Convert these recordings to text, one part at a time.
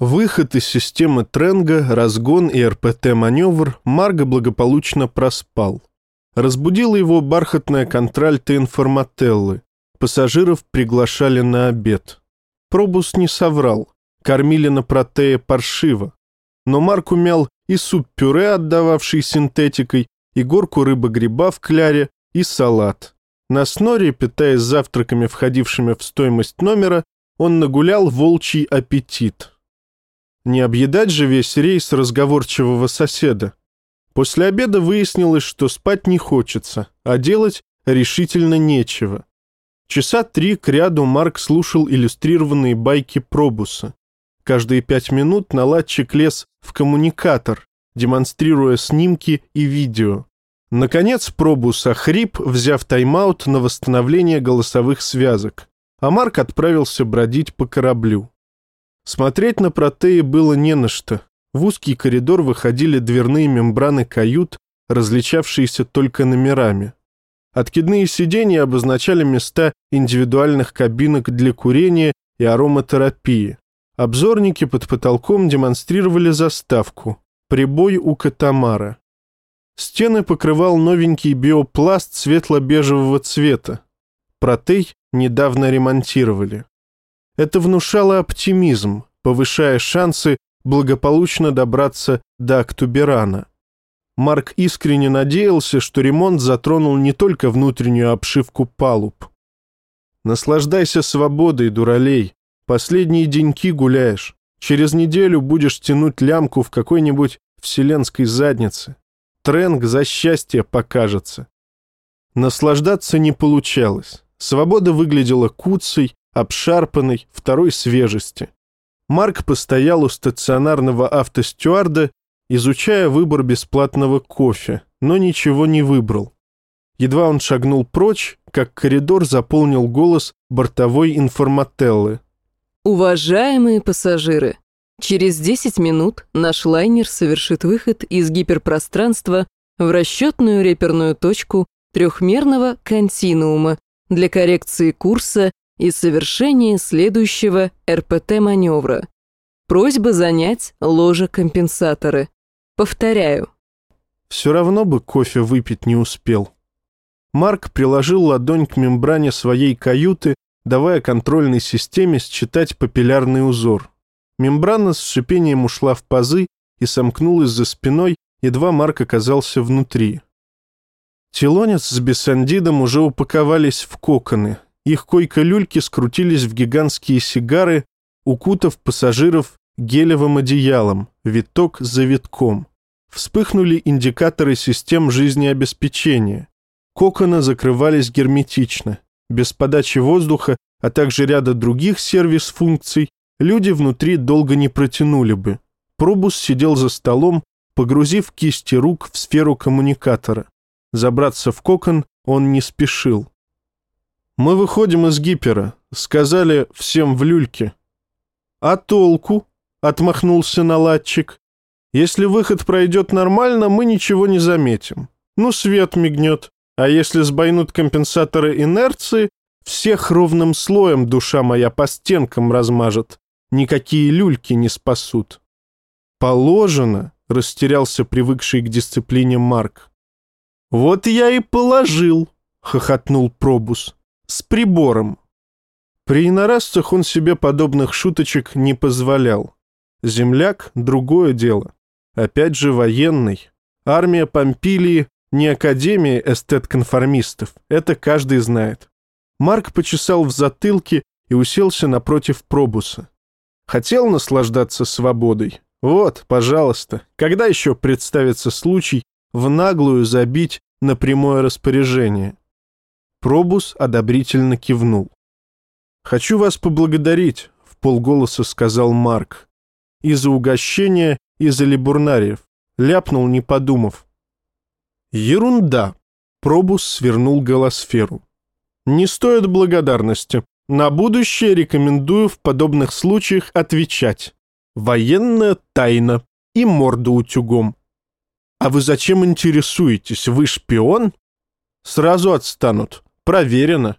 Выход из системы Тренга, разгон и РПТ-маневр Марго благополучно проспал. Разбудила его бархатная контральта информателлы. Пассажиров приглашали на обед. Пробус не соврал. Кормили на протея паршиво. Но Марк умял и суп-пюре, отдававший синтетикой, и горку рыбы-гриба в кляре, и салат. На сноре, питаясь завтраками, входившими в стоимость номера, он нагулял волчий аппетит. Не объедать же весь рейс разговорчивого соседа. После обеда выяснилось, что спать не хочется, а делать решительно нечего. Часа три к ряду Марк слушал иллюстрированные байки Пробуса. Каждые пять минут наладчик лез в коммуникатор, демонстрируя снимки и видео. Наконец Пробус охрип, взяв тайм-аут на восстановление голосовых связок, а Марк отправился бродить по кораблю. Смотреть на протеи было не на что. В узкий коридор выходили дверные мембраны кают, различавшиеся только номерами. Откидные сиденья обозначали места индивидуальных кабинок для курения и ароматерапии. Обзорники под потолком демонстрировали заставку «Прибой у катамара». Стены покрывал новенький биопласт светло-бежевого цвета. Протей недавно ремонтировали. Это внушало оптимизм, повышая шансы благополучно добраться до Актуберана. Марк искренне надеялся, что ремонт затронул не только внутреннюю обшивку палуб. «Наслаждайся свободой, дуралей. Последние деньки гуляешь. Через неделю будешь тянуть лямку в какой-нибудь вселенской заднице. Тренг за счастье покажется». Наслаждаться не получалось. Свобода выглядела куцей, обшарпанной, второй свежести. Марк постоял у стационарного автостюарда, изучая выбор бесплатного кофе, но ничего не выбрал. Едва он шагнул прочь, как коридор заполнил голос бортовой информателлы. Уважаемые пассажиры, через 10 минут наш лайнер совершит выход из гиперпространства в расчетную реперную точку трехмерного континуума для коррекции курса и совершение следующего РПТ-маневра. Просьба занять ложа-компенсаторы. Повторяю. Все равно бы кофе выпить не успел. Марк приложил ладонь к мембране своей каюты, давая контрольной системе считать папиллярный узор. Мембрана с шипением ушла в пазы и сомкнулась за спиной, едва Марк оказался внутри. Телонец с бесандидом уже упаковались в коконы, их койко-люльки скрутились в гигантские сигары, укутав пассажиров гелевым одеялом, виток за витком. Вспыхнули индикаторы систем жизнеобеспечения. Коконы закрывались герметично. Без подачи воздуха, а также ряда других сервис-функций, люди внутри долго не протянули бы. Пробус сидел за столом, погрузив кисти рук в сферу коммуникатора. Забраться в кокон он не спешил. Мы выходим из гипера. Сказали всем в люльке. А толку? Отмахнулся наладчик. Если выход пройдет нормально, мы ничего не заметим. Ну, свет мигнет. А если сбойнут компенсаторы инерции, всех ровным слоем душа моя по стенкам размажет. Никакие люльки не спасут. Положено, растерялся привыкший к дисциплине Марк. Вот я и положил, хохотнул Пробус с прибором. При инорасцах он себе подобных шуточек не позволял. Земляк — другое дело. Опять же военный. Армия Помпилии — не академия эстет-конформистов, это каждый знает. Марк почесал в затылке и уселся напротив пробуса. Хотел наслаждаться свободой? Вот, пожалуйста, когда еще представится случай в наглую забить на прямое распоряжение? Пробус одобрительно кивнул. «Хочу вас поблагодарить», — в полголоса сказал Марк. «И за угощение, и за либурнариев». Ляпнул, не подумав. «Ерунда», — Пробус свернул голосферу. «Не стоит благодарности. На будущее рекомендую в подобных случаях отвечать. Военная тайна и морда утюгом. А вы зачем интересуетесь? Вы шпион? Сразу отстанут. Проверено.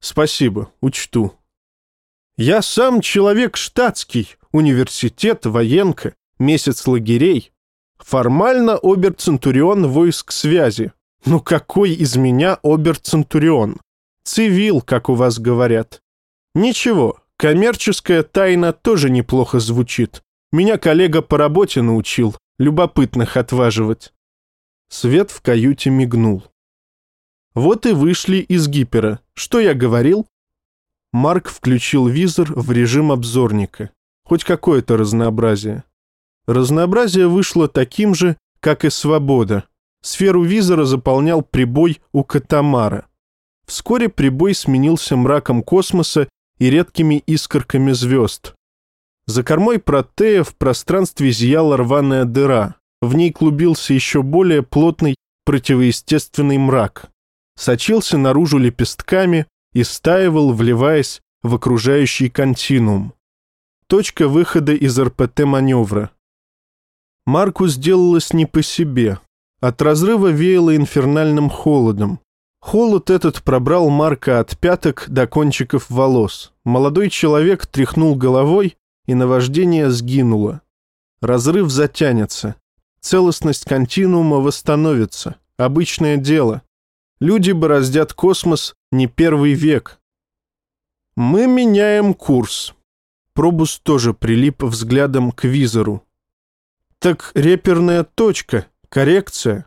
Спасибо, учту. Я сам человек штатский, университет, военка, месяц лагерей. Формально обер-центурион войск связи. Ну какой из меня обер-центурион? Цивил, как у вас говорят. Ничего, коммерческая тайна тоже неплохо звучит. Меня коллега по работе научил любопытных отваживать. Свет в каюте мигнул. Вот и вышли из гипера. Что я говорил? Марк включил визор в режим обзорника. Хоть какое-то разнообразие. Разнообразие вышло таким же, как и свобода. Сферу визора заполнял прибой у катамара. Вскоре прибой сменился мраком космоса и редкими искорками звезд. За кормой Протея в пространстве зияла рваная дыра. В ней клубился еще более плотный противоестественный мрак. Сочился наружу лепестками и стаивал, вливаясь в окружающий континуум. Точка выхода из РПТ-маневра. Марку сделалось не по себе. От разрыва веяло инфернальным холодом. Холод этот пробрал Марка от пяток до кончиков волос. Молодой человек тряхнул головой и наваждение сгинуло. Разрыв затянется. Целостность континуума восстановится. Обычное дело. Люди бороздят космос не первый век. Мы меняем курс. Пробус тоже прилип взглядом к визору. Так реперная точка, коррекция.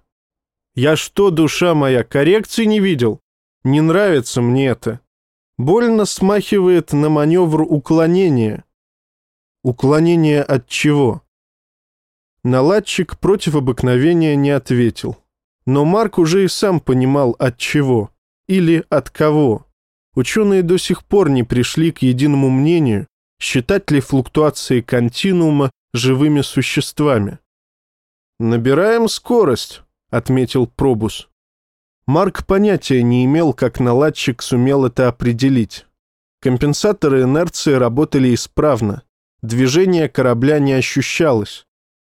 Я что, душа моя, коррекции не видел? Не нравится мне это. Больно смахивает на маневр уклонения. Уклонение от чего? Наладчик против обыкновения не ответил. Но Марк уже и сам понимал, от чего. Или от кого. Ученые до сих пор не пришли к единому мнению, считать ли флуктуации континуума живыми существами. «Набираем скорость», — отметил Пробус. Марк понятия не имел, как наладчик сумел это определить. Компенсаторы инерции работали исправно. Движение корабля не ощущалось.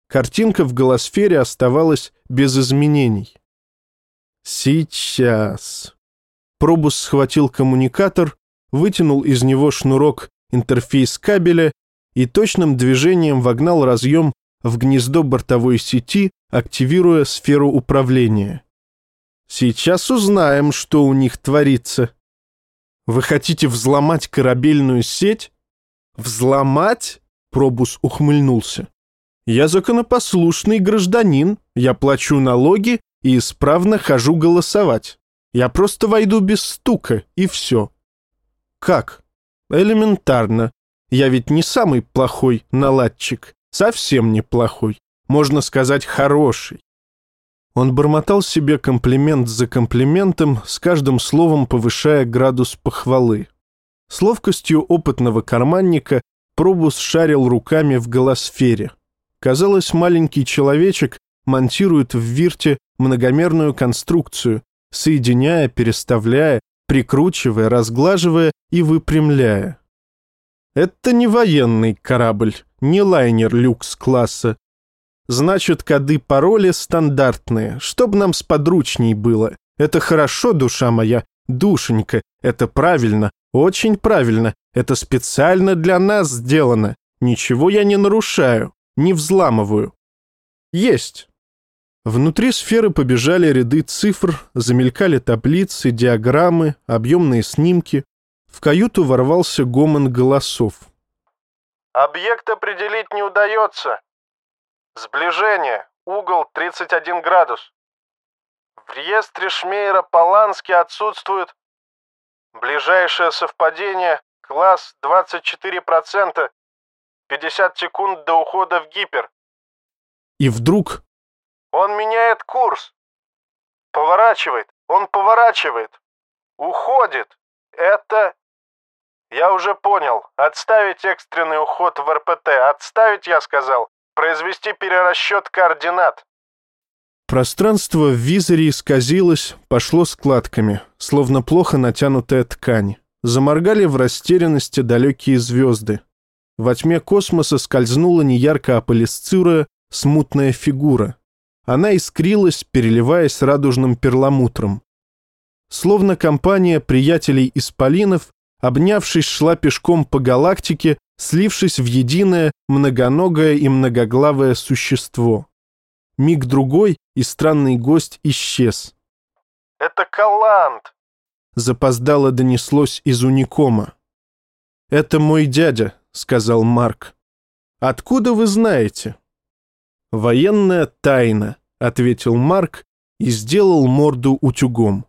Картинка в голосфере оставалась без изменений. «Сейчас». Пробус схватил коммуникатор, вытянул из него шнурок интерфейс кабеля и точным движением вогнал разъем в гнездо бортовой сети, активируя сферу управления. «Сейчас узнаем, что у них творится». «Вы хотите взломать корабельную сеть?» «Взломать?» — Пробус ухмыльнулся. «Я законопослушный гражданин, я плачу налоги и исправно хожу голосовать. Я просто войду без стука, и все». «Как?» «Элементарно. Я ведь не самый плохой наладчик, совсем неплохой, можно сказать, хороший». Он бормотал себе комплимент за комплиментом, с каждым словом повышая градус похвалы. С ловкостью опытного карманника Пробус шарил руками в голосфере. Казалось, маленький человечек монтирует в вирте многомерную конструкцию, соединяя, переставляя, прикручивая, разглаживая и выпрямляя. Это не военный корабль, не лайнер люкс-класса. Значит, коды пароли стандартные, чтоб нам сподручней было. Это хорошо, душа моя, душенька, это правильно, очень правильно, это специально для нас сделано. Ничего я не нарушаю, не взламываю. Есть. Внутри сферы побежали ряды цифр, замелькали таблицы, диаграммы, объемные снимки. В каюту ворвался гомон голосов. «Объект определить не удается. Сближение. Угол 31 градус. В реестре Шмейера Полански отсутствует Ближайшее совпадение – класс 24%. 50 секунд до ухода в гипер. И вдруг... Он меняет курс. Поворачивает. Он поворачивает. Уходит. Это... Я уже понял. Отставить экстренный уход в РПТ. Отставить, я сказал. Произвести перерасчет координат. Пространство в визоре исказилось, пошло складками, словно плохо натянутая ткань. Заморгали в растерянности далекие звезды. Во тьме космоса скользнула неярко аполисцируя смутная фигура. Она искрилась, переливаясь радужным перламутром. Словно компания приятелей исполинов, обнявшись, шла пешком по галактике, слившись в единое, многоногое и многоглавое существо. Миг-другой, и странный гость исчез. «Это Калант!» Запоздало донеслось из уникома. «Это мой дядя», — сказал Марк. «Откуда вы знаете?» «Военная тайна», — ответил Марк и сделал морду утюгом.